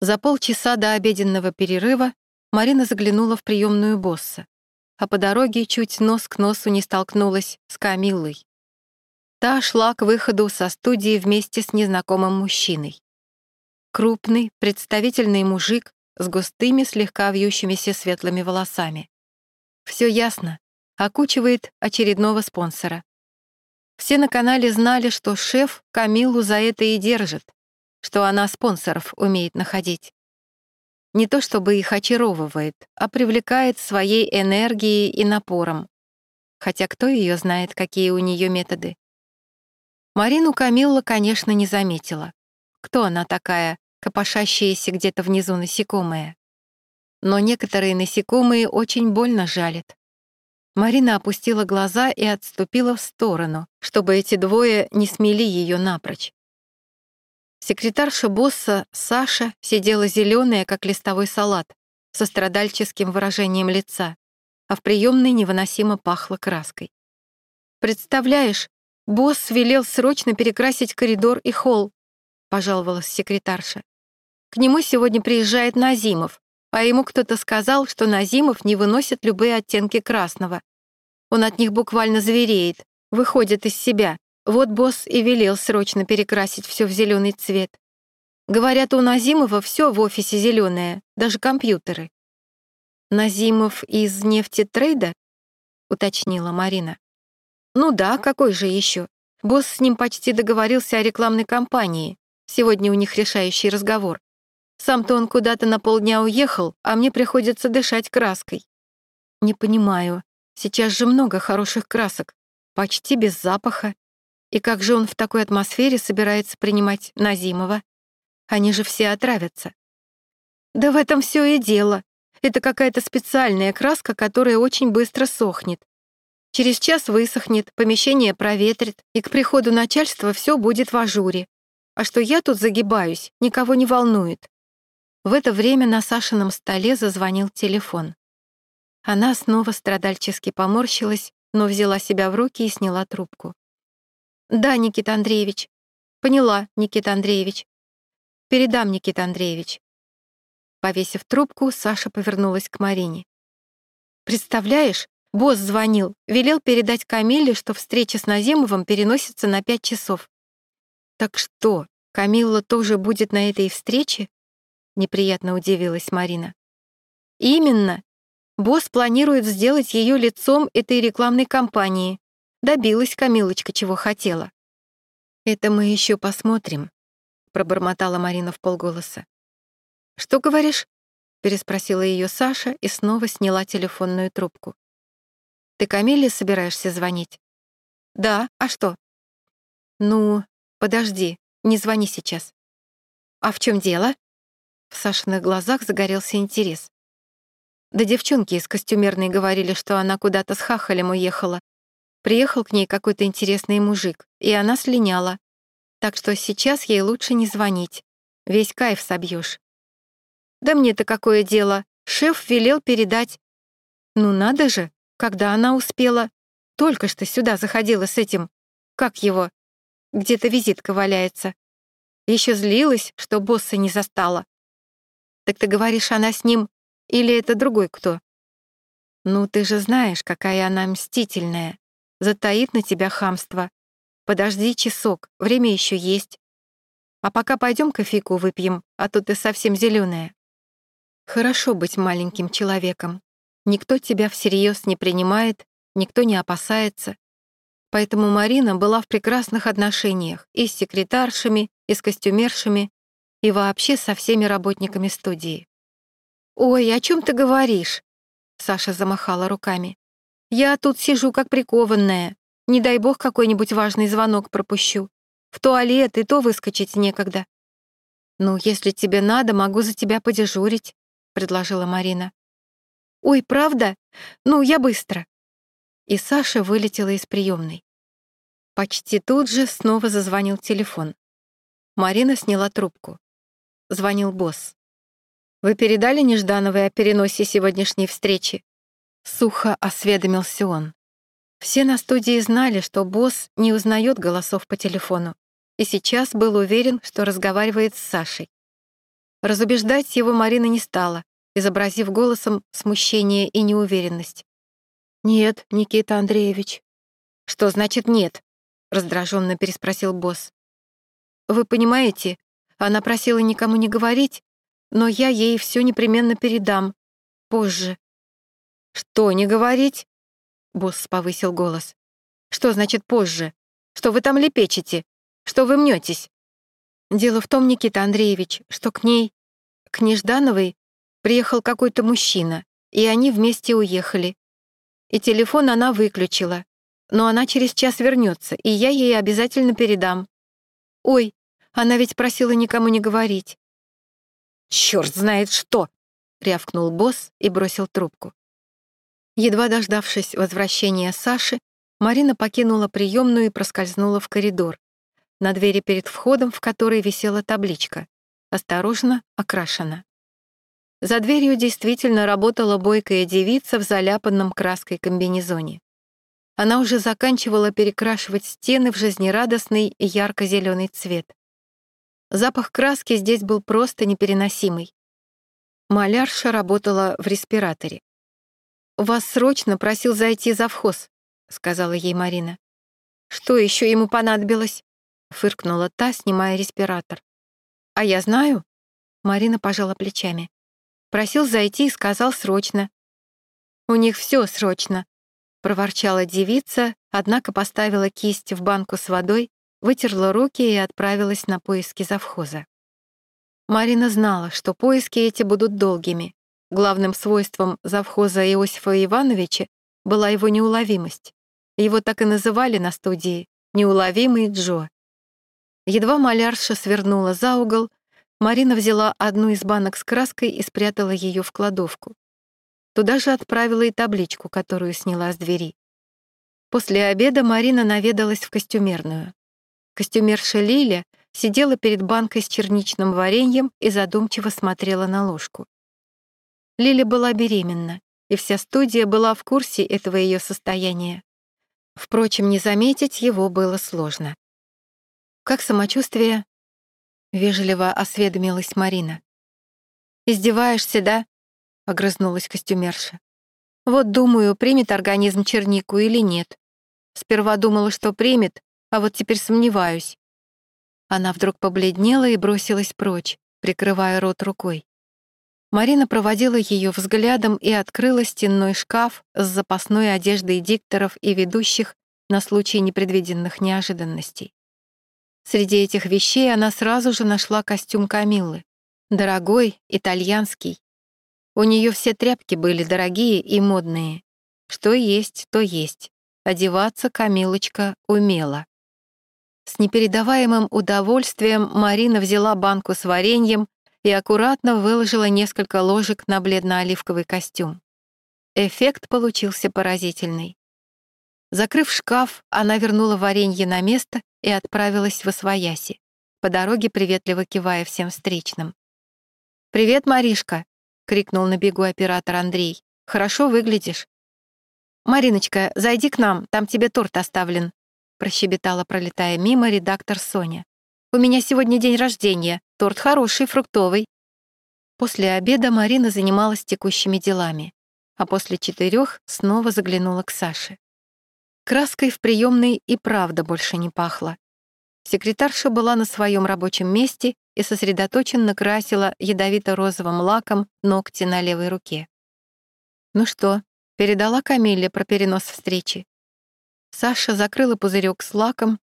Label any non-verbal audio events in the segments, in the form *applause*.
За полчаса до обеденного перерыва Марина заглянула в приемную босса, а по дороге чуть нос к носу не столкнулась с Камиллой. Та шла к выходу со студии вместе с незнакомым мужчиной. Крупный, представительный мужик с густыми, слегка вьющимися светлыми волосами. Все ясно, окучивает очередного спонсора. Все на канале знали, что шеф Камилу за это и держит, что она спонсоров умеет находить. Не то чтобы их очаровывает, а привлекает своей энергией и напором. Хотя кто ее знает, какие у нее методы. Марину Камилла, конечно, не заметила. Кто она такая, копошащаяся где-то внизу насекомая? Но некоторые насекомые очень больно жалят. Марина опустила глаза и отступила в сторону, чтобы эти двое не смели ее напрочь. Секретарша босса Саша сидела зеленая, как листовой салат, со страдальческим выражением лица, а в приемной невыносимо пахло краской. «Представляешь, босс велел срочно перекрасить коридор и холл», — пожаловалась секретарша. «К нему сегодня приезжает Назимов, а ему кто-то сказал, что Назимов не выносит любые оттенки красного. Он от них буквально звереет, выходит из себя. Вот босс и велел срочно перекрасить все в зеленый цвет. Говорят, у Назимова все в офисе зеленое, даже компьютеры. Назимов из нефтетрейда? уточнила Марина. Ну да, какой же еще? Босс с ним почти договорился о рекламной кампании. Сегодня у них решающий разговор. Сам-то он куда-то на полдня уехал, а мне приходится дышать краской. Не понимаю. Сейчас же много хороших красок, почти без запаха. И как же он в такой атмосфере собирается принимать Назимова? Они же все отравятся. Да в этом все и дело. Это какая-то специальная краска, которая очень быстро сохнет. Через час высохнет, помещение проветрит, и к приходу начальства все будет в ажуре. А что я тут загибаюсь, никого не волнует. В это время на Сашином столе зазвонил телефон. Она снова страдальчески поморщилась, но взяла себя в руки и сняла трубку. «Да, Никита Андреевич». «Поняла, Никита Андреевич». «Передам, Никита Андреевич». Повесив трубку, Саша повернулась к Марине. «Представляешь, босс звонил, велел передать Камилле, что встреча с Назимовым переносится на пять часов». «Так что, Камилла тоже будет на этой встрече?» неприятно удивилась Марина. Именно. Босс планирует сделать ее лицом этой рекламной кампании. Добилась Камилочка, чего хотела. Это мы еще посмотрим, пробормотала Марина в полголоса. Что говоришь? переспросила ее Саша и снова сняла телефонную трубку. Ты Камиле собираешься звонить? Да, а что? Ну, подожди, не звони сейчас. А в чем дело? В Сашиных глазах загорелся интерес. Да девчонки из костюмерной говорили, что она куда-то с хахалем уехала. Приехал к ней какой-то интересный мужик, и она слиняла. Так что сейчас ей лучше не звонить. Весь кайф собьешь. Да мне-то какое дело? Шеф велел передать. Ну надо же, когда она успела. Только что сюда заходила с этим. Как его? Где-то визитка валяется. Еще злилась, что босса не застала. Так ты говоришь, она с ним или это другой кто? Ну, ты же знаешь, какая она мстительная. Затаит на тебя хамство. Подожди часок, время еще есть. А пока пойдем кофейку выпьем, а то ты совсем зеленая. Хорошо быть маленьким человеком. Никто тебя всерьез не принимает, никто не опасается. Поэтому Марина была в прекрасных отношениях и с секретаршами, и с костюмершами, и вообще со всеми работниками студии. «Ой, о чем ты говоришь?» Саша замахала руками. «Я тут сижу как прикованная. Не дай бог какой-нибудь важный звонок пропущу. В туалет и то выскочить некогда». «Ну, если тебе надо, могу за тебя подежурить», — предложила Марина. «Ой, правда? Ну, я быстро». И Саша вылетела из приемной. Почти тут же снова зазвонил телефон. Марина сняла трубку звонил босс. «Вы передали Неждановой о переносе сегодняшней встречи?» Сухо осведомился он. Все на студии знали, что босс не узнает голосов по телефону, и сейчас был уверен, что разговаривает с Сашей. Разубеждать его Марина не стала, изобразив голосом смущение и неуверенность. «Нет, Никита Андреевич». «Что значит «нет»?» — раздраженно переспросил босс. «Вы понимаете, она просила никому не говорить, но я ей все непременно передам. Позже». «Что не говорить?» — босс повысил голос. «Что значит позже? Что вы там лепечете? Что вы мнетесь?» «Дело в том, Никита Андреевич, что к ней, к Неждановой, приехал какой-то мужчина, и они вместе уехали. И телефон она выключила, но она через час вернется, и я ей обязательно передам. Ой, она ведь просила никому не говорить. Черт знает что! рявкнул босс и бросил трубку. Едва дождавшись возвращения Саши, Марина покинула приемную и проскользнула в коридор, на двери перед входом, в которой висела табличка «Осторожно, окрашена». За дверью действительно работала бойкая девица в заляпанном краской комбинезоне. Она уже заканчивала перекрашивать стены в жизнерадостный ярко-зеленый цвет. Запах краски здесь был просто непереносимый. Малярша работала в респираторе. «Вас срочно просил зайти завхоз», — сказала ей Марина. «Что еще ему понадобилось?» — фыркнула та, снимая респиратор. «А я знаю?» — Марина пожала плечами. Просил зайти и сказал срочно. «У них все срочно», — проворчала девица, однако поставила кисть в банку с водой, вытерла руки и отправилась на поиски завхоза. Марина знала, что поиски эти будут долгими. Главным свойством завхоза Иосифа Ивановича была его неуловимость. Его так и называли на студии «неуловимый Джо». Едва малярша свернула за угол, Марина взяла одну из банок с краской и спрятала ее в кладовку. Туда же отправила и табличку, которую сняла с двери. После обеда Марина наведалась в костюмерную. Костюмерша Лиля сидела перед банкой с черничным вареньем и задумчиво смотрела на ложку. Лиля была беременна, и вся студия была в курсе этого ее состояния. Впрочем, не заметить его было сложно. «Как самочувствие?» Вежливо осведомилась Марина. «Издеваешься, да?» — огрызнулась костюмерша. «Вот думаю, примет организм чернику или нет. Сперва думала, что примет, а вот теперь сомневаюсь». Она вдруг побледнела и бросилась прочь, прикрывая рот рукой. Марина проводила ее взглядом и открыла стенной шкаф с запасной одеждой дикторов и ведущих на случай непредвиденных неожиданностей. Среди этих вещей она сразу же нашла костюм Камиллы. Дорогой, итальянский. У нее все тряпки были дорогие и модные. Что есть, то есть. Одеваться Камилочка умела. С непередаваемым удовольствием Марина взяла банку с вареньем и аккуратно выложила несколько ложек на бледно-оливковый костюм. Эффект получился поразительный. Закрыв шкаф, она вернула варенье на место и отправилась в Освояси, по дороге приветливо кивая всем встречным. «Привет, Маришка!» — крикнул на бегу оператор Андрей. «Хорошо выглядишь». «Мариночка, зайди к нам, там тебе торт оставлен», — прощебетала, пролетая мимо, редактор Соня. «У меня сегодня день рождения, торт хороший, фруктовый». После обеда Марина занималась текущими делами, а после четырех снова заглянула к Саше. Краской в приемной и правда больше не пахло. Секретарша была на своем рабочем месте и сосредоточенно красила ядовито-розовым лаком ногти на левой руке. «Ну что, передала Камилле про перенос встречи?» Саша закрыла пузырек с лаком,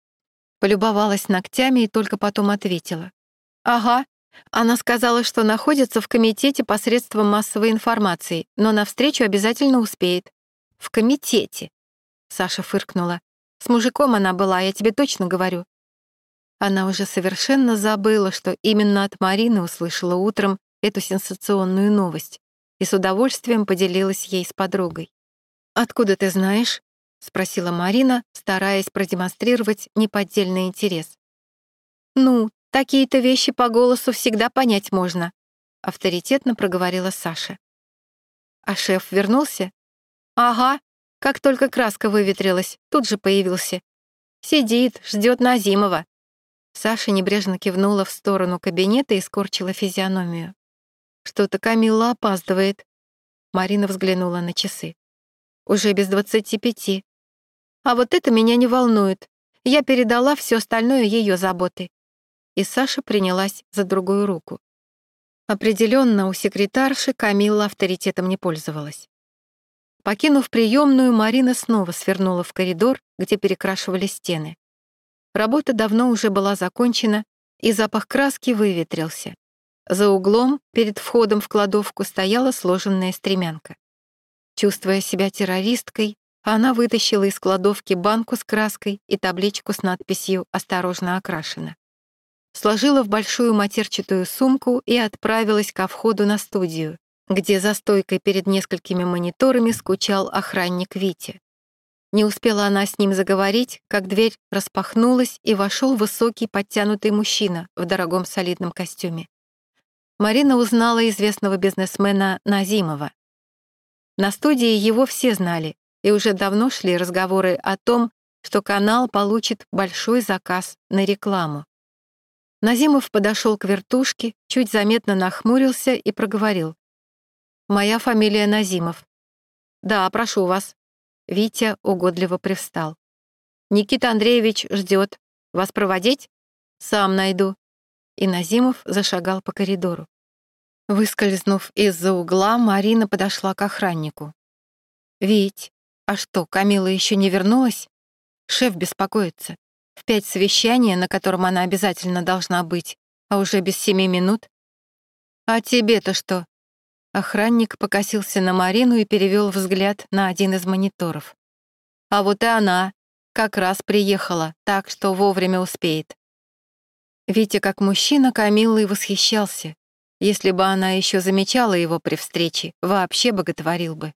полюбовалась ногтями и только потом ответила. «Ага, она сказала, что находится в комитете посредством массовой информации, но на встречу обязательно успеет». «В комитете», Саша фыркнула. «С мужиком она была, я тебе точно говорю». Она уже совершенно забыла, что именно от Марины услышала утром эту сенсационную новость и с удовольствием поделилась ей с подругой. «Откуда ты знаешь?» — спросила Марина, стараясь продемонстрировать неподдельный интерес. «Ну, такие-то вещи по голосу всегда понять можно», — авторитетно проговорила Саша. «А шеф вернулся?» «Ага, как только краска выветрилась, тут же появился. Сидит, ждет Назимова. Саша небрежно кивнула в сторону кабинета и скорчила физиономию. «Что-то Камилла опаздывает». Марина взглянула на часы. «Уже без двадцати пяти. А вот это меня не волнует. Я передала все остальное ее заботы». И Саша принялась за другую руку. Определенно, у секретарши Камилла авторитетом не пользовалась. Покинув приемную, Марина снова свернула в коридор, где перекрашивали стены. Работа давно уже была закончена, и запах краски выветрился. За углом, перед входом в кладовку, стояла сложенная стремянка. Чувствуя себя террористкой, она вытащила из кладовки банку с краской и табличку с надписью «Осторожно окрашено». Сложила в большую матерчатую сумку и отправилась ко входу на студию, где за стойкой перед несколькими мониторами скучал охранник Вити. Не успела она с ним заговорить, как дверь распахнулась, и вошел высокий подтянутый мужчина в дорогом солидном костюме. Марина узнала известного бизнесмена Назимова. На студии его все знали, и уже давно шли разговоры о том, что канал получит большой заказ на рекламу. Назимов подошел к вертушке, чуть заметно нахмурился и проговорил. Моя фамилия Назимов. Да, прошу вас. Витя угодливо привстал. Никита Андреевич ждет. Вас проводить? Сам найду. И Назимов зашагал по коридору. Выскользнув из-за угла, Марина подошла к охраннику. «Вить, а что, Камила еще не вернулась? Шеф беспокоится. В пять совещания, на котором она обязательно должна быть, а уже без семи минут. А тебе-то что? Охранник покосился на Марину и перевел взгляд на один из мониторов. А вот и она как раз приехала, так что вовремя успеет. Витя как мужчина Камиллой восхищался. Если бы она еще замечала его при встрече, вообще боготворил бы.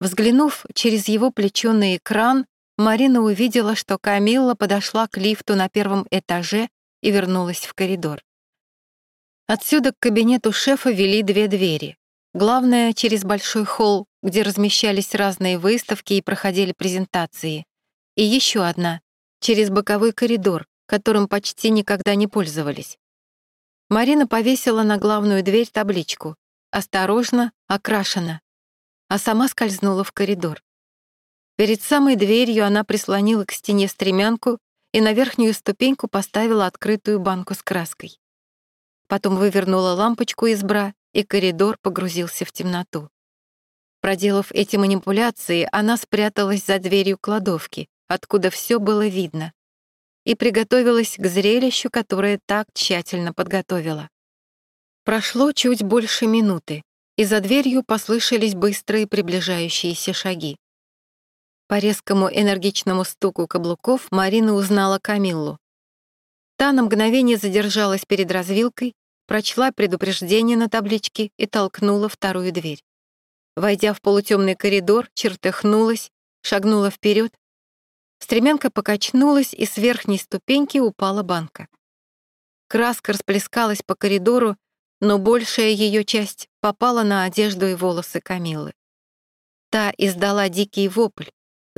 Взглянув через его плечо на экран, Марина увидела, что Камилла подошла к лифту на первом этаже и вернулась в коридор. Отсюда к кабинету шефа вели две двери. Главное — через большой холл, где размещались разные выставки и проходили презентации. И еще одна — через боковой коридор, которым почти никогда не пользовались. Марина повесила на главную дверь табличку «Осторожно, окрашена», а сама скользнула в коридор. Перед самой дверью она прислонила к стене стремянку и на верхнюю ступеньку поставила открытую банку с краской. Потом вывернула лампочку из бра и коридор погрузился в темноту. Проделав эти манипуляции, она спряталась за дверью кладовки, откуда все было видно, и приготовилась к зрелищу, которое так тщательно подготовила. Прошло чуть больше минуты, и за дверью послышались быстрые приближающиеся шаги. По резкому энергичному стуку каблуков Марина узнала Камиллу. Та на мгновение задержалась перед развилкой, прочла предупреждение на табличке и толкнула вторую дверь. Войдя в полутемный коридор, чертыхнулась, шагнула вперед. Стремянка покачнулась, и с верхней ступеньки упала банка. Краска расплескалась по коридору, но большая ее часть попала на одежду и волосы Камилы. Та издала дикий вопль.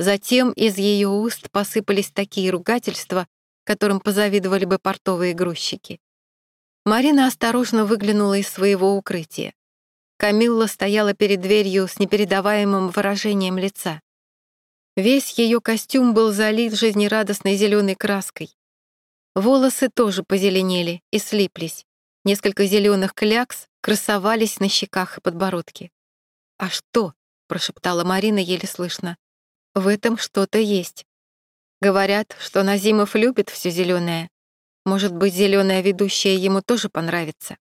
Затем из ее уст посыпались такие ругательства, которым позавидовали бы портовые грузчики. Марина осторожно выглянула из своего укрытия. Камилла стояла перед дверью с непередаваемым выражением лица. Весь ее костюм был залит жизнерадостной зеленой краской. Волосы тоже позеленели и слиплись. Несколько зеленых клякс красовались на щеках и подбородке. «А что?» — прошептала Марина еле слышно. «В этом что-то есть. Говорят, что Назимов любит все зеленое, может быть, зеленая ведущая ему тоже понравится.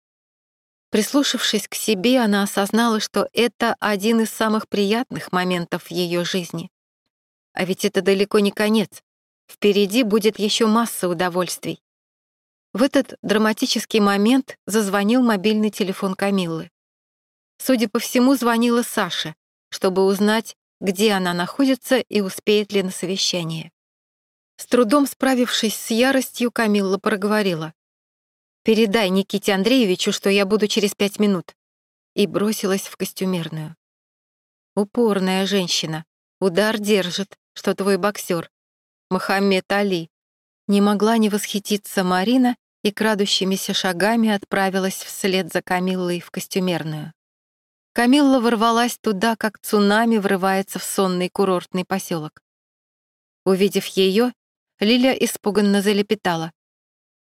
Прислушавшись к себе, она осознала, что это один из самых приятных моментов в ее жизни. А ведь это далеко не конец. Впереди будет еще масса удовольствий. В этот драматический момент зазвонил мобильный телефон Камиллы. Судя по всему, звонила Саша, чтобы узнать, где она находится и успеет ли на совещание. С трудом справившись с яростью, Камилла проговорила. «Передай Никите Андреевичу, что я буду через пять минут», и бросилась в костюмерную. Упорная женщина. Удар держит, что твой боксер. Мохаммед Али. Не могла не восхититься Марина и крадущимися шагами отправилась вслед за Камиллой в костюмерную. Камилла ворвалась туда, как цунами врывается в сонный курортный поселок. Увидев ее, Лиля испуганно залепетала.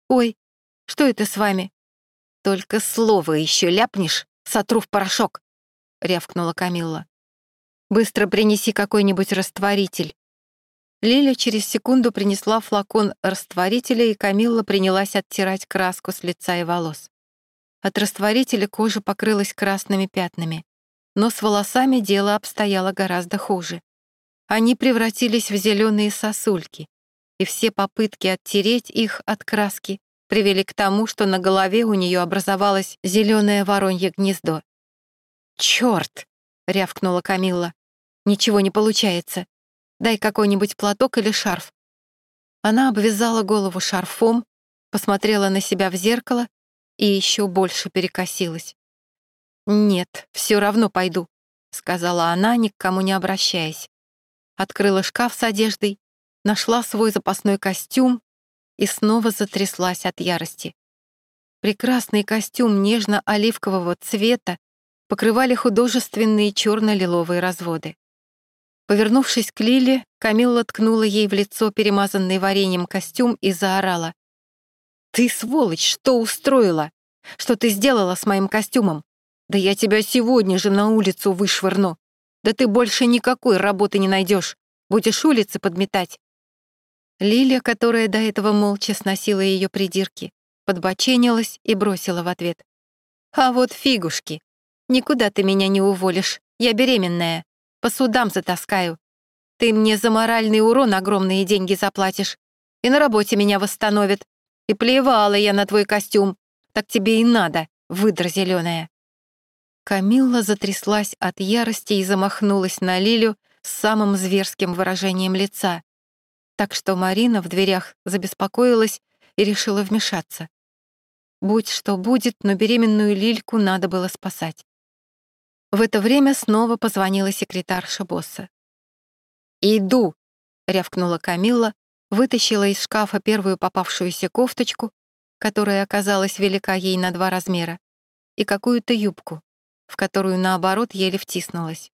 «Ой, что это с вами?» «Только слово еще ляпнешь, сотру в порошок», — рявкнула Камилла. «Быстро принеси какой-нибудь растворитель». Лиля через секунду принесла флакон растворителя, и Камилла принялась оттирать краску с лица и волос. От растворителя кожа покрылась красными пятнами, но с волосами дело обстояло гораздо хуже. Они превратились в зеленые сосульки, и все попытки оттереть их от краски привели к тому, что на голове у нее образовалось зеленое воронье гнездо. «Черт!» — рявкнула Камилла. «Ничего не получается. Дай какой-нибудь платок или шарф». Она обвязала голову шарфом, посмотрела на себя в зеркало и еще больше перекосилась. «Нет, все равно пойду», — сказала она, ни к кому не обращаясь. Открыла шкаф с одеждой, нашла свой запасной костюм и снова затряслась от ярости. Прекрасный костюм нежно-оливкового цвета покрывали художественные черно-лиловые разводы. Повернувшись к Лиле, Камилла ткнула ей в лицо перемазанный вареньем костюм и заорала. «Ты, сволочь, что устроила? Что ты сделала с моим костюмом? Да я тебя сегодня же на улицу вышвырну. Да ты больше никакой работы не найдешь. Будешь улицы подметать». Лиля, которая до этого молча сносила ее придирки, подбоченилась и бросила в ответ. «А вот фигушки. Никуда ты меня не уволишь. Я беременная. По судам затаскаю. Ты мне за моральный урон огромные деньги заплатишь. И на работе меня восстановят. И плевала я на твой костюм. Так тебе и надо, выдра зеленая. Камилла затряслась от ярости и замахнулась на Лилю с самым зверским выражением лица. Так что Марина в дверях забеспокоилась и решила вмешаться. Будь что будет, но беременную Лильку надо было спасать. В это время снова позвонила секретарша босса. «Иду!» — рявкнула Камилла, вытащила из шкафа первую попавшуюся кофточку, которая оказалась велика ей на два размера, и какую-то юбку, в которую, наоборот, еле втиснулась.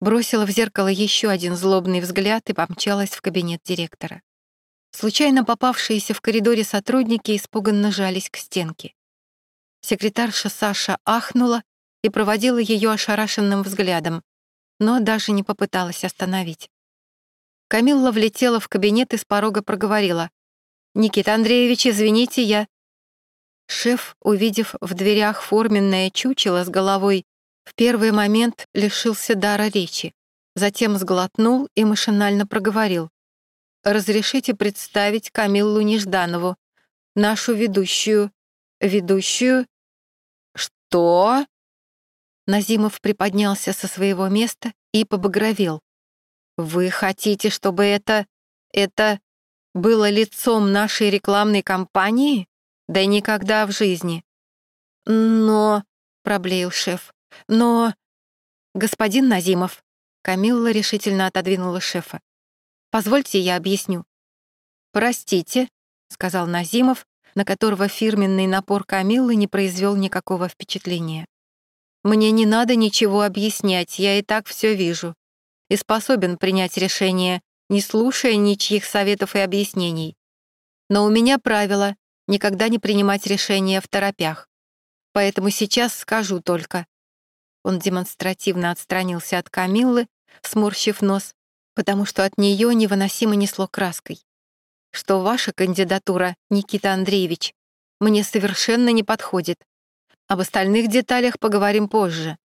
Бросила в зеркало еще один злобный взгляд и помчалась в кабинет директора. Случайно попавшиеся в коридоре сотрудники испуганно жались к стенке. Секретарша Саша ахнула и проводила ее ошарашенным взглядом, но даже не попыталась остановить. Камилла влетела в кабинет и с порога проговорила. «Никита Андреевич, извините, я...» Шеф, увидев в дверях форменное чучело с головой, в первый момент лишился дара речи, затем сглотнул и машинально проговорил. «Разрешите представить Камиллу Нежданову, нашу ведущую...» «Ведущую...» «Что?» Назимов приподнялся со своего места и побагровел. «Вы хотите, чтобы это... это было лицом нашей рекламной кампании? Да никогда в жизни». «Но...» — проблеял шеф. «Но...» «Господин Назимов...» Камилла решительно отодвинула шефа. «Позвольте, я объясню». «Простите», — сказал Назимов, на которого фирменный напор Камиллы не произвел никакого впечатления. Мне не надо ничего объяснять, я и так все вижу. И способен принять решение, не слушая ничьих советов и объяснений. Но у меня правило — никогда не принимать решения в торопях. Поэтому сейчас скажу только. Он демонстративно отстранился от Камиллы, сморщив нос, потому что от нее невыносимо несло краской. Что ваша кандидатура, Никита Андреевич, мне совершенно не подходит. Об остальных деталях поговорим позже».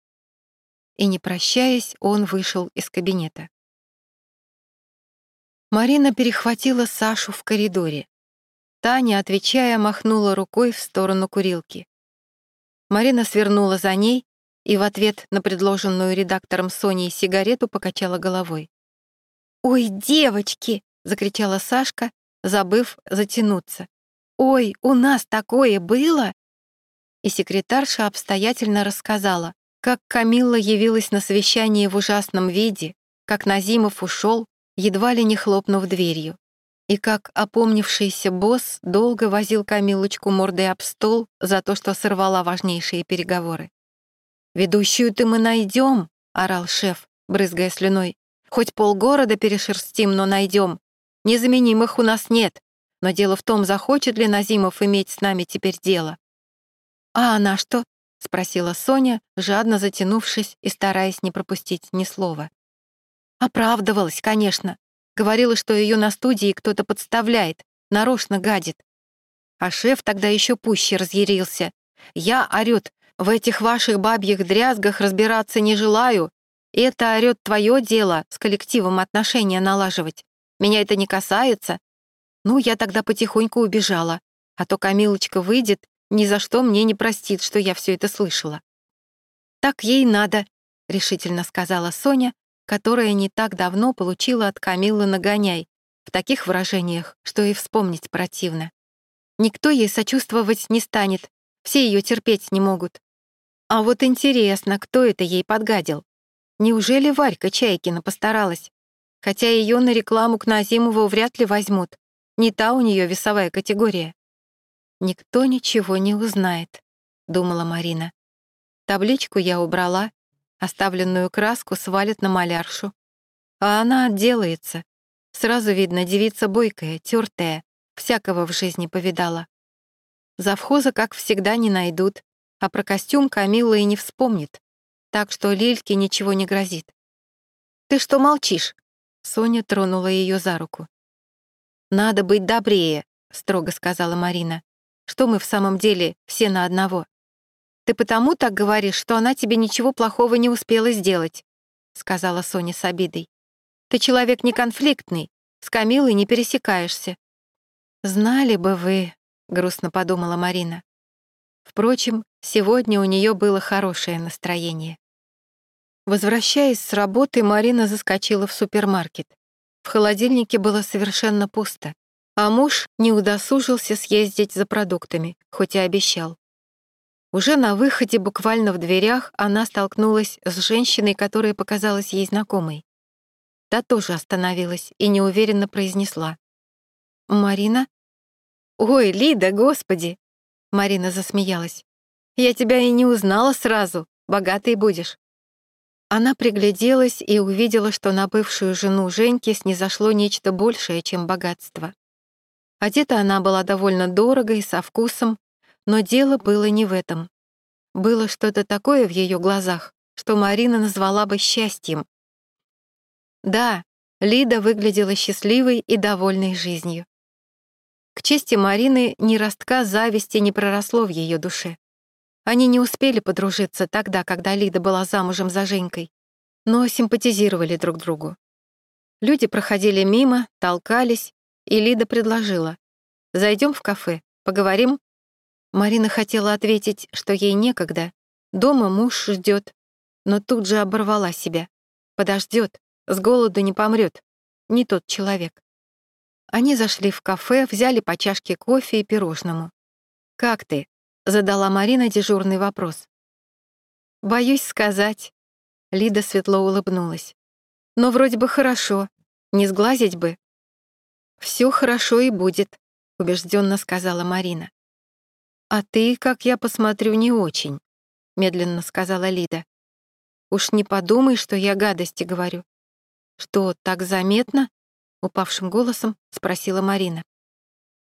И, не прощаясь, он вышел из кабинета. Марина перехватила Сашу в коридоре. Таня, отвечая, махнула рукой в сторону курилки. Марина свернула за ней и в ответ на предложенную редактором Соней сигарету покачала головой. «Ой, девочки!» — закричала Сашка, забыв затянуться. «Ой, у нас такое было!» и секретарша обстоятельно рассказала, как Камилла явилась на совещание в ужасном виде, как Назимов ушел, едва ли не хлопнув дверью. И как опомнившийся босс долго возил Камилочку мордой об стол за то, что сорвала важнейшие переговоры. «Ведущую ты мы найдем, орал шеф, брызгая слюной. «Хоть полгорода перешерстим, но найдем. Незаменимых у нас нет. Но дело в том, захочет ли Назимов иметь с нами теперь дело». «А она что?» — спросила Соня, жадно затянувшись и стараясь не пропустить ни слова. Оправдывалась, конечно. Говорила, что ее на студии кто-то подставляет, нарочно гадит. А шеф тогда еще пуще разъярился. Я, орёт, в этих ваших бабьих дрязгах разбираться не желаю. Это, орёт, твое дело с коллективом отношения налаживать. Меня это не касается. Ну, я тогда потихоньку убежала. А то Камилочка выйдет, ни за что мне не простит, что я все это слышала. «Так ей надо», — решительно сказала Соня, которая не так давно получила от Камиллы нагоняй, в таких выражениях, что и вспомнить противно. Никто ей сочувствовать не станет, все ее терпеть не могут. А вот интересно, кто это ей подгадил? Неужели Варька Чайкина постаралась? Хотя ее на рекламу к Назимову вряд ли возьмут. Не та у нее весовая категория. «Никто ничего не узнает», — думала Марина. Табличку я убрала, Оставленную краску свалит на маляршу. А она отделается. Сразу видно, девица бойкая, тертая, всякого в жизни повидала. Завхоза, как всегда, не найдут, а про костюм Камилла и не вспомнит, так что Лильке ничего не грозит. «Ты что молчишь?» Соня тронула ее за руку. «Надо быть добрее», — строго сказала Марина. «Что мы в самом деле все на одного?» «Ты потому так говоришь, что она тебе ничего плохого не успела сделать», — сказала Соня с обидой. «Ты человек не конфликтный, с Камилой не пересекаешься». «Знали бы вы», — грустно подумала Марина. Впрочем, сегодня у нее было хорошее настроение. Возвращаясь с работы, Марина заскочила в супермаркет. В холодильнике было совершенно пусто, а муж не удосужился съездить за продуктами, хоть и обещал. Уже на выходе, буквально в дверях, она столкнулась с женщиной, которая показалась ей знакомой. Та тоже остановилась и неуверенно произнесла. «Марина?» «Ой, Лида, господи!» Марина засмеялась. «Я тебя и не узнала сразу, богатой будешь». Она пригляделась и увидела, что на бывшую жену Женьки снизошло нечто большее, чем богатство. Одета она была довольно дорого и со вкусом, но дело было не в этом. Было что-то такое в ее глазах, что Марина назвала бы счастьем. Да, Лида выглядела счастливой и довольной жизнью. К чести Марины ни ростка зависти не проросло в ее душе. Они не успели подружиться тогда, когда Лида была замужем за Женькой, но симпатизировали друг другу. Люди проходили мимо, толкались, и Лида предложила. «Зайдем в кафе, поговорим?» Марина хотела ответить, что ей некогда. Дома муж ждет, но тут же оборвала себя. Подождет, с голоду не помрет. Не тот человек. Они зашли в кафе, взяли по чашке кофе и пирожному. «Как ты?» — задала Марина дежурный вопрос. «Боюсь сказать». Лида светло улыбнулась. «Но вроде бы хорошо. Не сглазить бы». «Все хорошо и будет», — убежденно сказала Марина. «А ты, как я посмотрю, не очень», — медленно сказала Лида. «Уж не подумай, что я гадости говорю». «Что, так заметно?» — упавшим голосом спросила Марина.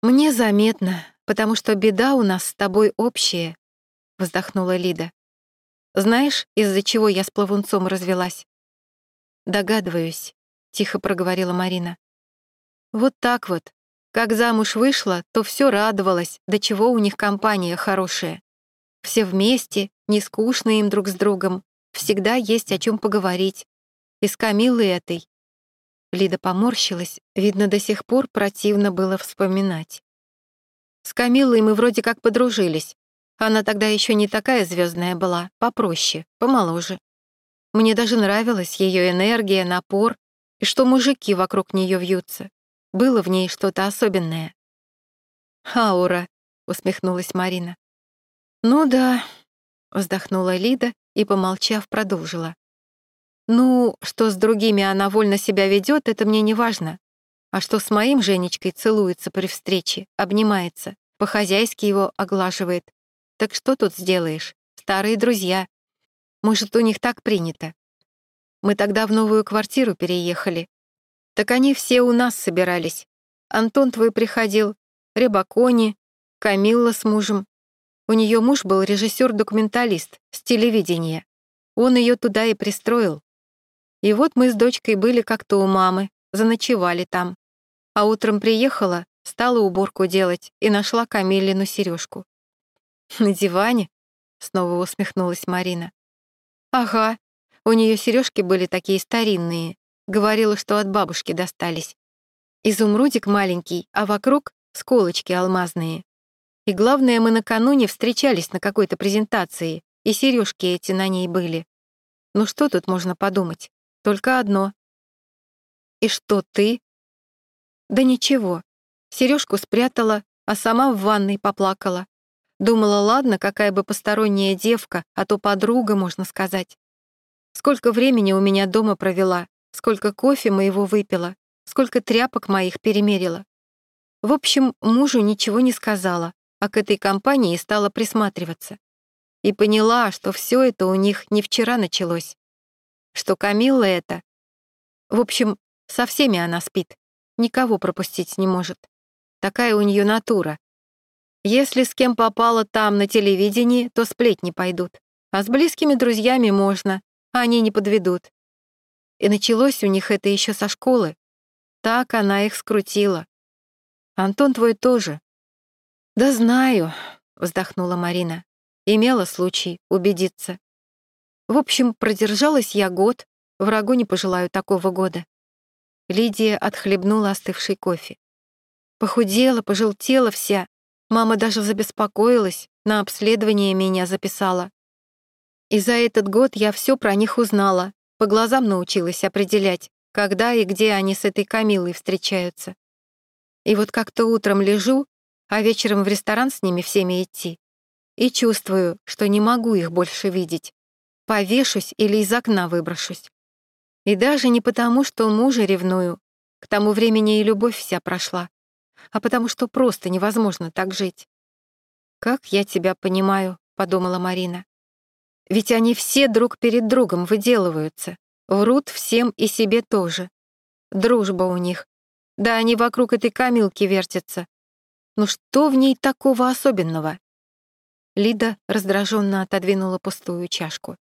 «Мне заметно, потому что беда у нас с тобой общая», — вздохнула Лида. «Знаешь, из-за чего я с плавунцом развелась?» «Догадываюсь», — тихо проговорила Марина. «Вот так вот. Как замуж вышла, то все радовалась, до чего у них компания хорошая. Все вместе, не скучно им друг с другом, всегда есть о чем поговорить. И с Камилой этой. Лида поморщилась, видно, до сих пор противно было вспоминать. С Камилой мы вроде как подружились. Она тогда еще не такая звездная была, попроще, помоложе. Мне даже нравилась ее энергия, напор, и что мужики вокруг нее вьются. Было в ней что-то особенное. «Аура», — усмехнулась Марина. «Ну да», — вздохнула Лида и, помолчав, продолжила. «Ну, что с другими она вольно себя ведет, это мне не важно. А что с моим Женечкой целуется при встрече, обнимается, по-хозяйски его оглаживает. Так что тут сделаешь? Старые друзья. Может, у них так принято. Мы тогда в новую квартиру переехали. Так они все у нас собирались. Антон твой приходил, Рябакони, Камилла с мужем. У нее муж был режиссер-документалист с телевидения. Он ее туда и пристроил. И вот мы с дочкой были как-то у мамы, заночевали там. А утром приехала, стала уборку делать и нашла Камиллину сережку. *laughs* «На диване?» — снова усмехнулась Марина. «Ага, у нее сережки были такие старинные. Говорила, что от бабушки достались. Изумрудик маленький, а вокруг — сколочки алмазные. И главное, мы накануне встречались на какой-то презентации, и сережки эти на ней были. Ну что тут можно подумать? Только одно. И что ты? Да ничего. Сережку спрятала, а сама в ванной поплакала. Думала, ладно, какая бы посторонняя девка, а то подруга, можно сказать. Сколько времени у меня дома провела, сколько кофе моего выпила, сколько тряпок моих перемерила. В общем, мужу ничего не сказала, а к этой компании стала присматриваться. И поняла, что все это у них не вчера началось. Что Камилла это... В общем, со всеми она спит, никого пропустить не может. Такая у нее натура. Если с кем попало там на телевидении, то сплетни пойдут. А с близкими друзьями можно, они не подведут. И началось у них это еще со школы. Так она их скрутила. Антон твой тоже. Да знаю, вздохнула Марина. Имела случай убедиться. В общем, продержалась я год, врагу не пожелаю такого года. Лидия отхлебнула остывший кофе. Похудела, пожелтела вся. Мама даже забеспокоилась, на обследование меня записала. И за этот год я все про них узнала, по глазам научилась определять, когда и где они с этой Камилой встречаются. И вот как-то утром лежу, а вечером в ресторан с ними всеми идти. И чувствую, что не могу их больше видеть. Повешусь или из окна выброшусь. И даже не потому, что мужа ревную, к тому времени и любовь вся прошла, а потому что просто невозможно так жить. «Как я тебя понимаю», — подумала Марина. Ведь они все друг перед другом выделываются, врут всем и себе тоже. Дружба у них. Да они вокруг этой камилки вертятся. Ну что в ней такого особенного? Лида раздраженно отодвинула пустую чашку.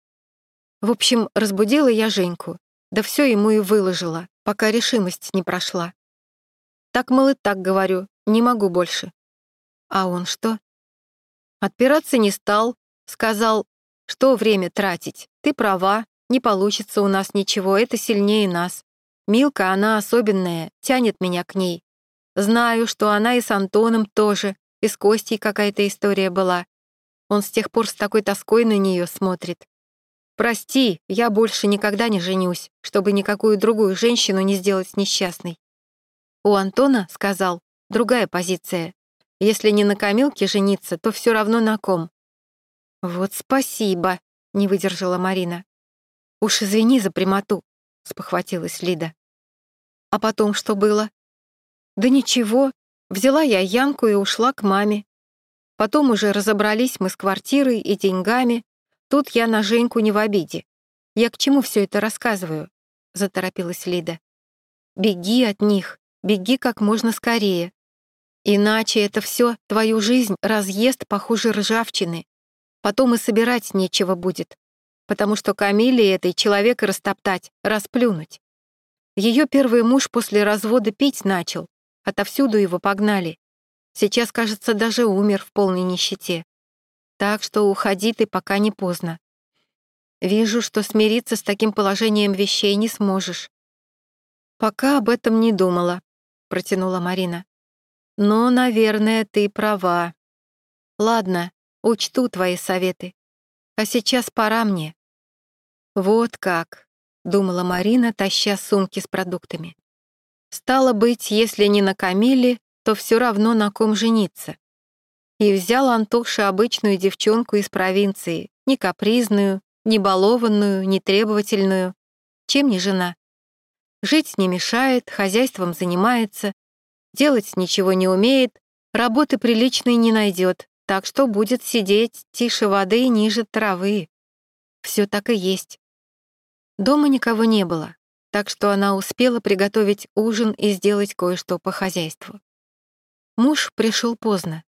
В общем, разбудила я Женьку, да все ему и выложила, пока решимость не прошла. Так, мол, и так говорю, не могу больше. А он что? Отпираться не стал, сказал, что время тратить? Ты права, не получится у нас ничего, это сильнее нас. Милка, она особенная, тянет меня к ней. Знаю, что она и с Антоном тоже, и с Костей какая-то история была. Он с тех пор с такой тоской на нее смотрит. Прости, я больше никогда не женюсь, чтобы никакую другую женщину не сделать несчастной. У Антона, сказал, другая позиция. Если не на Камилке жениться, то все равно на ком. «Вот спасибо», — не выдержала Марина. «Уж извини за прямоту», — спохватилась Лида. «А потом что было?» «Да ничего, взяла я Янку и ушла к маме. Потом уже разобрались мы с квартирой и деньгами. Тут я на Женьку не в обиде. Я к чему все это рассказываю?» — заторопилась Лида. «Беги от них, беги как можно скорее. Иначе это все твою жизнь разъест похуже ржавчины. Потом и собирать нечего будет, потому что Камиле этой человека растоптать, расплюнуть. Ее первый муж после развода пить начал, отовсюду его погнали. Сейчас, кажется, даже умер в полной нищете. Так что уходи ты, пока не поздно. Вижу, что смириться с таким положением вещей не сможешь. Пока об этом не думала, протянула Марина. Но, наверное, ты права. Ладно, Учту твои советы. А сейчас пора мне». «Вот как», — думала Марина, таща сумки с продуктами. «Стало быть, если не на Камиле, то все равно на ком жениться». И взял Антоша обычную девчонку из провинции, не капризную, не балованную, не требовательную. Чем не жена? Жить не мешает, хозяйством занимается, делать ничего не умеет, работы приличной не найдет, так что будет сидеть тише воды и ниже травы. Все так и есть. Дома никого не было, так что она успела приготовить ужин и сделать кое-что по хозяйству. Муж пришел поздно,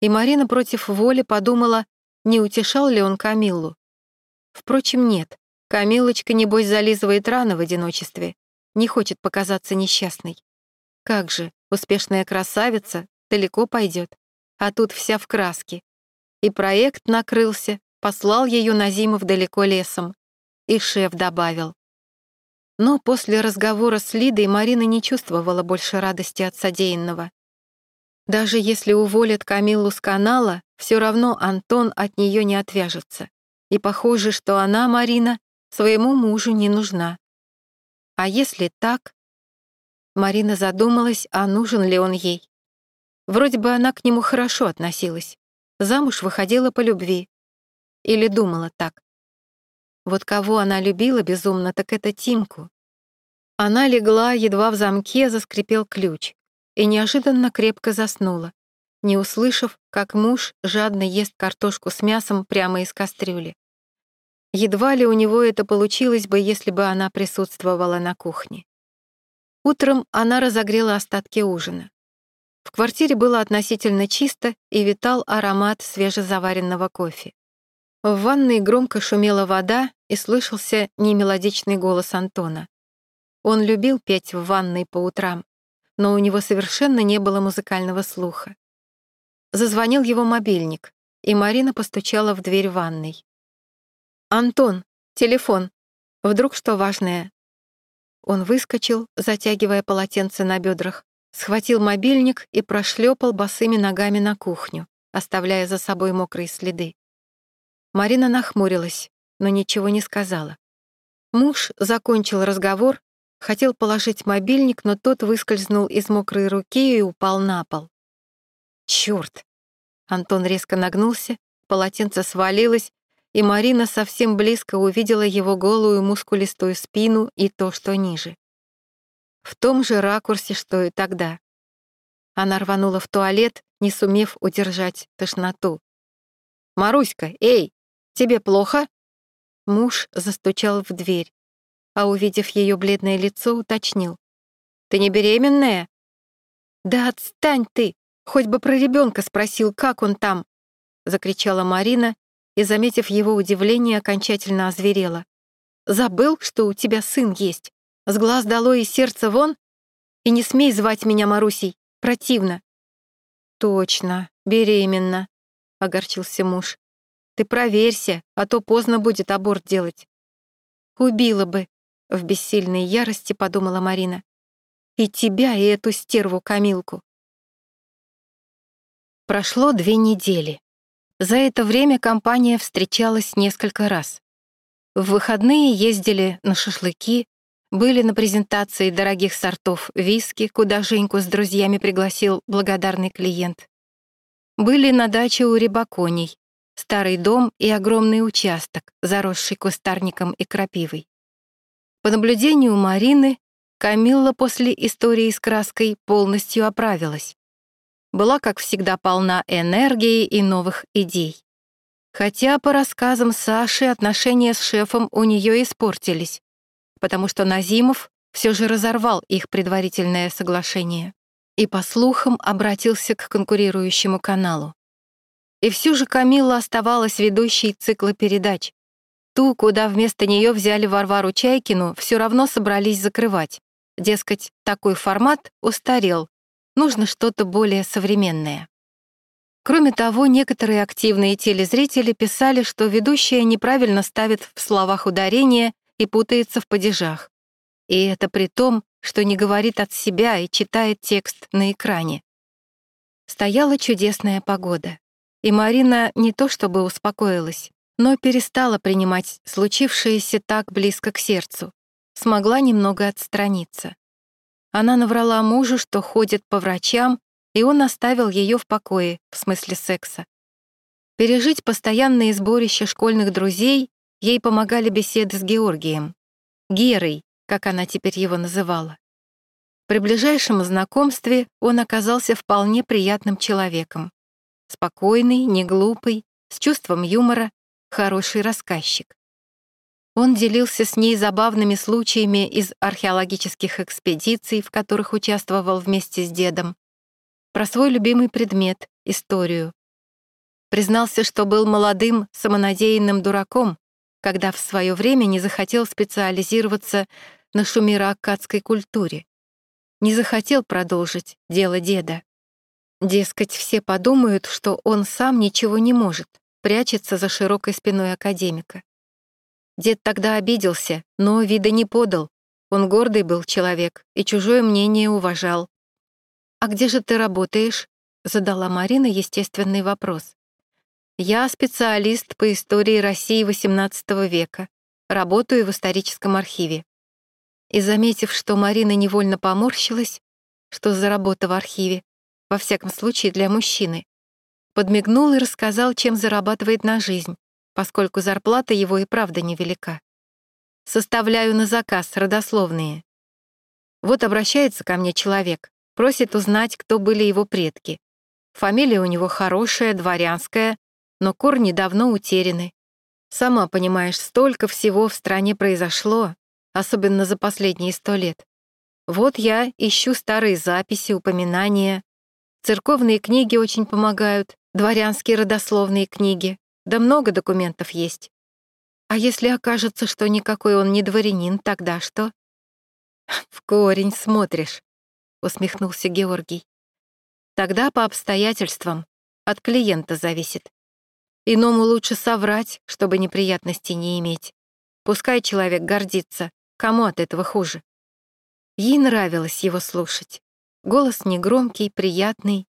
и Марина против воли подумала, не утешал ли он Камиллу. Впрочем, нет. Камилочка, небось, зализывает раны в одиночестве, не хочет показаться несчастной. Как же, успешная красавица далеко пойдет, а тут вся в краске. И проект накрылся, послал ее Назимов далеко лесом. И шеф добавил. Но после разговора с Лидой Марина не чувствовала больше радости от содеянного. Даже если уволят Камиллу с канала, все равно Антон от нее не отвяжется. И похоже, что она, Марина, своему мужу не нужна. А если так? Марина задумалась, а нужен ли он ей. Вроде бы она к нему хорошо относилась. Замуж выходила по любви. Или думала так. Вот кого она любила безумно, так это Тимку. Она легла, едва в замке заскрипел ключ, и неожиданно крепко заснула, не услышав, как муж жадно ест картошку с мясом прямо из кастрюли. Едва ли у него это получилось бы, если бы она присутствовала на кухне. Утром она разогрела остатки ужина. В квартире было относительно чисто и витал аромат свежезаваренного кофе. В ванной громко шумела вода и слышался немелодичный голос Антона. Он любил петь в ванной по утрам, но у него совершенно не было музыкального слуха. Зазвонил его мобильник, и Марина постучала в дверь ванной. «Антон, телефон. Вдруг что важное?» Он выскочил, затягивая полотенце на бедрах, схватил мобильник и прошлепал босыми ногами на кухню, оставляя за собой мокрые следы. Марина нахмурилась, но ничего не сказала. Муж закончил разговор, хотел положить мобильник, но тот выскользнул из мокрой руки и упал на пол. Чёрт! Антон резко нагнулся, полотенце свалилось, и Марина совсем близко увидела его голую мускулистую спину и то, что ниже. В том же ракурсе, что и тогда. Она рванула в туалет, не сумев удержать тошноту. «Маруська, эй, Тебе плохо?» Муж застучал в дверь, а, увидев ее бледное лицо, уточнил. «Ты не беременная?» «Да отстань ты! Хоть бы про ребенка спросил, как он там!» закричала Марина и, заметив его удивление, окончательно озверела. «Забыл, что у тебя сын есть? С глаз долой и сердце вон? И не смей звать меня Марусей, противно!» «Точно, беременна», — огорчился муж. Ты проверься, а то поздно будет аборт делать». «Убила бы», — в бессильной ярости подумала Марина. «И тебя, и эту стерву Камилку». Прошло две недели. За это время компания встречалась несколько раз. В выходные ездили на шашлыки, были на презентации дорогих сортов виски, куда Женьку с друзьями пригласил благодарный клиент. Были на даче у рыбаконей, старый дом и огромный участок, заросший кустарником и крапивой. По наблюдению Марины, Камилла после истории с краской полностью оправилась. Была, как всегда, полна энергии и новых идей. Хотя, по рассказам Саши, отношения с шефом у нее испортились, потому что Назимов все же разорвал их предварительное соглашение и, по слухам, обратился к конкурирующему каналу. И все же Камилла оставалась ведущей цикла передач. Ту, куда вместо нее взяли Варвару Чайкину, все равно собрались закрывать. Дескать, такой формат устарел, нужно что-то более современное. Кроме того, некоторые активные телезрители писали, что ведущая неправильно ставит в словах ударение и путается в падежах. И это при том, что не говорит от себя и читает текст на экране. Стояла чудесная погода. И Марина не то чтобы успокоилась, но перестала принимать случившееся так близко к сердцу, смогла немного отстраниться. Она наврала мужу, что ходит по врачам, и он оставил ее в покое, в смысле секса. Пережить постоянные сборища школьных друзей ей помогали беседы с Георгием. Герой, как она теперь его называла. При ближайшем знакомстве он оказался вполне приятным человеком. Спокойный, неглупый, с чувством юмора, хороший рассказчик. Он делился с ней забавными случаями из археологических экспедиций, в которых участвовал вместе с дедом, про свой любимый предмет — историю. Признался, что был молодым, самонадеянным дураком, когда в свое время не захотел специализироваться на шумеро-аккадской культуре. Не захотел продолжить дело деда. Дескать, все подумают, что он сам ничего не может, прячется за широкой спиной академика. Дед тогда обиделся, но вида не подал. Он гордый был человек и чужое мнение уважал. «А где же ты работаешь?» — задала Марина естественный вопрос. «Я специалист по истории России XVIII века. Работаю в историческом архиве». И, заметив, что Марина невольно поморщилась, что за работа в архиве, во всяком случае для мужчины, подмигнул и рассказал, чем зарабатывает на жизнь, поскольку зарплата его и правда невелика. Составляю на заказ родословные. Вот обращается ко мне человек, просит узнать, кто были его предки. Фамилия у него хорошая, дворянская, но корни давно утеряны. Сама понимаешь, столько всего в стране произошло, особенно за последние сто лет. Вот я ищу старые записи, упоминания. Церковные книги очень помогают, дворянские родословные книги, да много документов есть. А если окажется, что никакой он не дворянин, тогда что? *laughs* В корень смотришь. — усмехнулся Георгий. «Тогда по обстоятельствам, от клиента зависит. Иному лучше соврать, чтобы неприятностей не иметь. Пускай человек гордится, кому от этого хуже». Ей нравилось его слушать. Голос негромкий, приятный,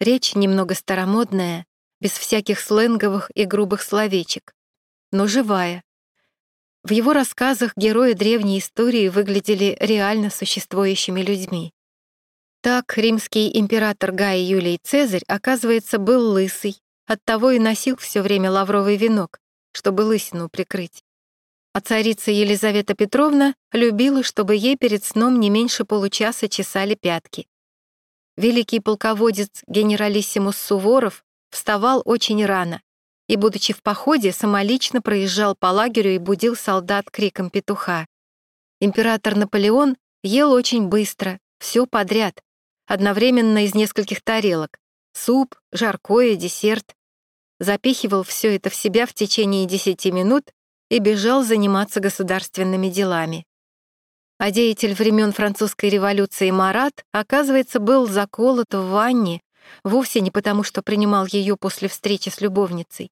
речь немного старомодная, без всяких сленговых и грубых словечек, но живая. В его рассказах герои древней истории выглядели реально существующими людьми. Так римский император Гай Юлий Цезарь, оказывается, был лысый, оттого и носил все время лавровый венок, чтобы лысину прикрыть. А царица Елизавета Петровна любила, чтобы ей перед сном не меньше получаса чесали пятки. Великий полководец генералиссимус Суворов вставал очень рано и, будучи в походе, самолично проезжал по лагерю и будил солдат криком петуха. Император Наполеон ел очень быстро, все подряд, одновременно из нескольких тарелок. Суп, жаркое, десерт. Запихивал все это в себя в течение десяти минут и бежал заниматься государственными делами. А деятель времен французской революции Марат, оказывается, был заколот в ванне, вовсе не потому, что принимал ее после встречи с любовницей.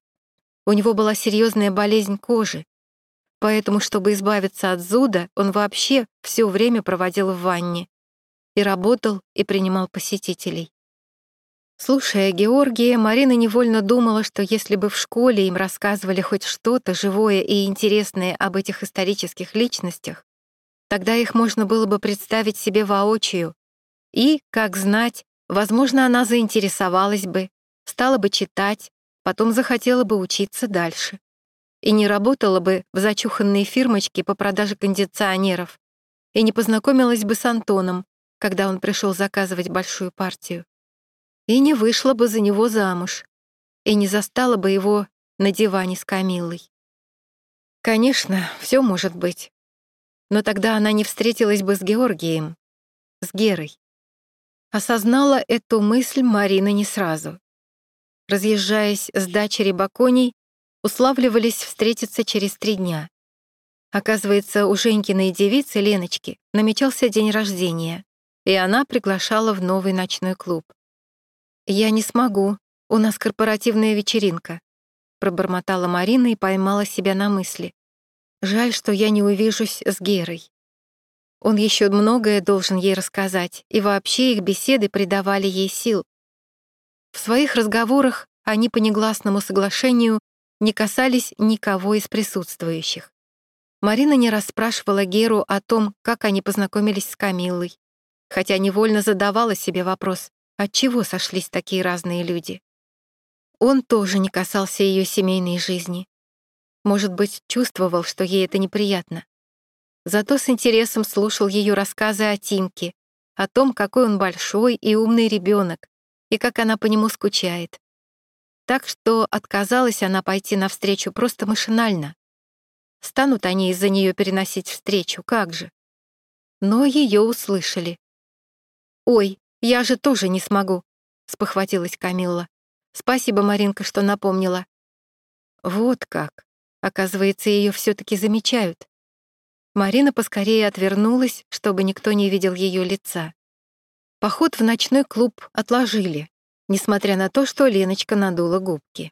У него была серьезная болезнь кожи, поэтому, чтобы избавиться от зуда, он вообще все время проводил в ванне и работал, и принимал посетителей. Слушая Георгия, Марина невольно думала, что если бы в школе им рассказывали хоть что-то живое и интересное об этих исторических личностях, тогда их можно было бы представить себе воочию. И, как знать, возможно, она заинтересовалась бы, стала бы читать, потом захотела бы учиться дальше. И не работала бы в зачуханной фирмочке по продаже кондиционеров, и не познакомилась бы с Антоном, когда он пришел заказывать большую партию, и не вышла бы за него замуж, и не застала бы его на диване с Камиллой. Конечно, все может быть. Но тогда она не встретилась бы с Георгием, с Герой. Осознала эту мысль Марина не сразу. Разъезжаясь с дачи Рябаконей, уславливались встретиться через три дня. Оказывается, у Женькиной девицы Леночки намечался день рождения и она приглашала в новый ночной клуб. «Я не смогу, у нас корпоративная вечеринка», пробормотала Марина и поймала себя на мысли. «Жаль, что я не увижусь с Герой. Он еще многое должен ей рассказать, и вообще их беседы придавали ей сил. В своих разговорах они по негласному соглашению не касались никого из присутствующих. Марина не расспрашивала Геру о том, как они познакомились с Камиллой, хотя невольно задавала себе вопрос, от чего сошлись такие разные люди. Он тоже не касался ее семейной жизни. Может быть, чувствовал, что ей это неприятно. Зато с интересом слушал ее рассказы о Тимке, о том, какой он большой и умный ребенок, и как она по нему скучает. Так что отказалась она пойти навстречу просто машинально. Станут они из-за нее переносить встречу, как же. Но ее услышали. «Ой, я же тоже не смогу», — спохватилась Камилла. «Спасибо, Маринка, что напомнила». Вот как. Оказывается, ее все-таки замечают. Марина поскорее отвернулась, чтобы никто не видел ее лица. Поход в ночной клуб отложили, несмотря на то, что Леночка надула губки.